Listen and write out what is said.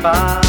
bye.